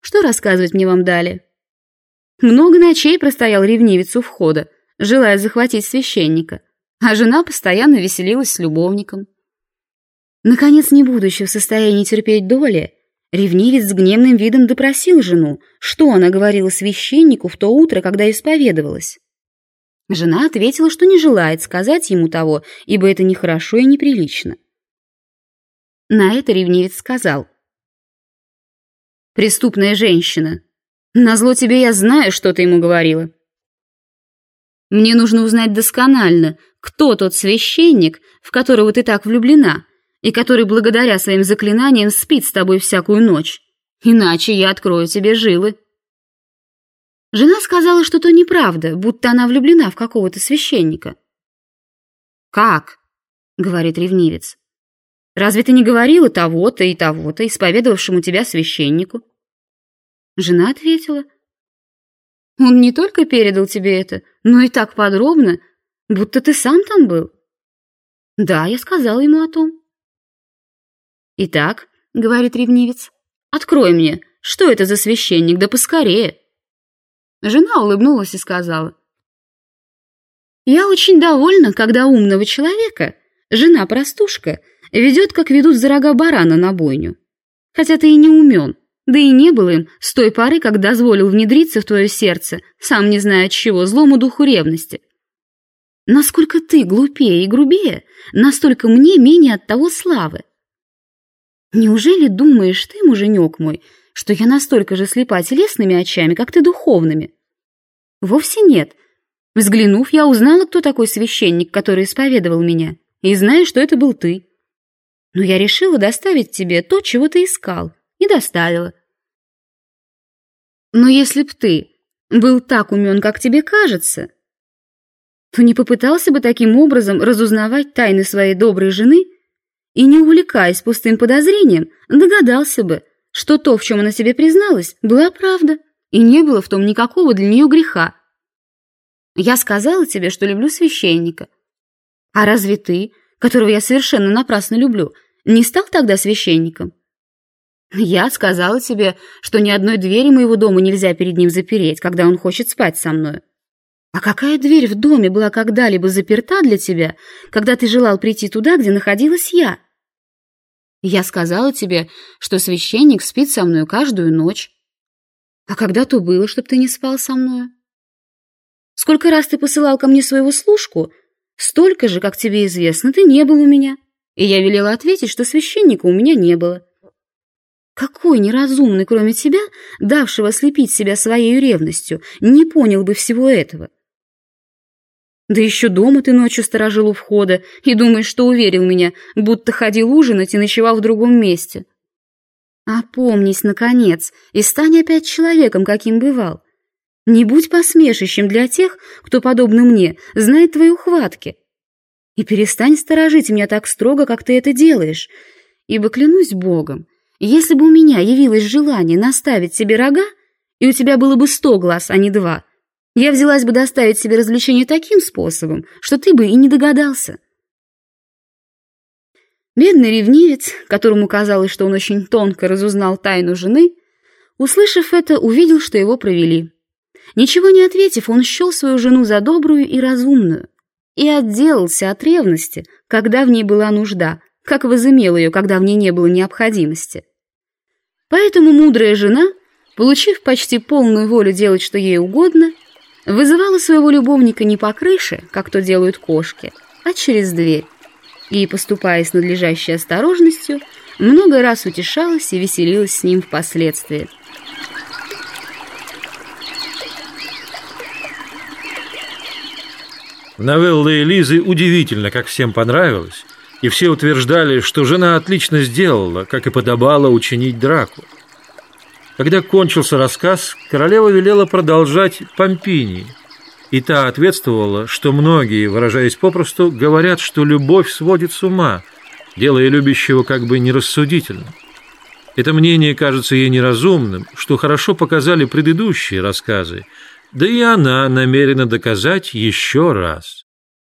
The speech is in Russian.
Что рассказывать мне вам дали? Много ночей простоял ревнивец у входа, желая захватить священника, а жена постоянно веселилась с любовником. Наконец, не будучи в состоянии терпеть доли, ревнивец с гневным видом допросил жену, что она говорила священнику в то утро, когда исповедовалась. Жена ответила, что не желает сказать ему того, ибо это нехорошо и неприлично. На это ревнивец сказал. «Преступная женщина, назло тебе я знаю, что ты ему говорила. Мне нужно узнать досконально, кто тот священник, в которого ты так влюблена, и который благодаря своим заклинаниям спит с тобой всякую ночь. Иначе я открою тебе жилы». Жена сказала, что то неправда, будто она влюблена в какого-то священника. «Как?» — говорит ревнивец. «Разве ты не говорила того-то и того-то, исповедовавшему тебя священнику?» Жена ответила. «Он не только передал тебе это, но и так подробно, будто ты сам там был». «Да, я сказала ему о том». «Итак», — говорит ревнивец, — «открой мне, что это за священник, да поскорее». Жена улыбнулась и сказала. «Я очень довольна, когда умного человека, жена-простушка, ведет, как ведут за рога барана на бойню. Хотя ты и не умен, да и не был им с той поры, как дозволил внедриться в твое сердце, сам не зная от чего, злому духу ревности. Насколько ты глупее и грубее, настолько мне менее от того славы. Неужели думаешь ты, муженек мой, что я настолько же слепа телесными очами, как ты духовными. Вовсе нет. Взглянув, я узнала, кто такой священник, который исповедовал меня, и знаю, что это был ты. Но я решила доставить тебе то, чего ты искал, и доставила. Но если б ты был так умен, как тебе кажется, то не попытался бы таким образом разузнавать тайны своей доброй жены и, не увлекаясь пустым подозрением, догадался бы, что то, в чем она себе призналась, была правда, и не было в том никакого для нее греха. Я сказала тебе, что люблю священника. А разве ты, которого я совершенно напрасно люблю, не стал тогда священником? Я сказала тебе, что ни одной двери моего дома нельзя перед ним запереть, когда он хочет спать со мной. А какая дверь в доме была когда-либо заперта для тебя, когда ты желал прийти туда, где находилась я? Я сказала тебе, что священник спит со мной каждую ночь. А когда то было, чтоб ты не спал со мной? Сколько раз ты посылал ко мне своего служку, столько же, как тебе известно, ты не был у меня. И я велела ответить, что священника у меня не было. Какой неразумный, кроме тебя, давшего слепить себя своей ревностью, не понял бы всего этого? Да еще дома ты ночью сторожил у входа и думаешь, что уверил меня, будто ходил ужинать и ночевал в другом месте. Опомнись, наконец, и стань опять человеком, каким бывал. Не будь посмешищем для тех, кто, подобно мне, знает твои ухватки. И перестань сторожить меня так строго, как ты это делаешь, ибо, клянусь Богом, если бы у меня явилось желание наставить себе рога, и у тебя было бы сто глаз, а не два — я взялась бы доставить себе развлечение таким способом, что ты бы и не догадался. Бедный ревнивец, которому казалось, что он очень тонко разузнал тайну жены, услышав это, увидел, что его провели. Ничего не ответив, он счел свою жену за добрую и разумную и отделался от ревности, когда в ней была нужда, как возымел ее, когда в ней не было необходимости. Поэтому мудрая жена, получив почти полную волю делать, что ей угодно, вызывала своего любовника не по крыше, как то делают кошки, а через дверь. И, поступая с надлежащей осторожностью, много раз утешалась и веселилась с ним впоследствии. Новелла Элизы удивительно, как всем понравилась, и все утверждали, что жена отлично сделала, как и подобало учинить драку. Когда кончился рассказ, королева велела продолжать Помпинии, и та ответствовала, что многие, выражаясь попросту, говорят, что любовь сводит с ума, делая любящего как бы нерассудительным. Это мнение кажется ей неразумным, что хорошо показали предыдущие рассказы, да и она намерена доказать еще раз.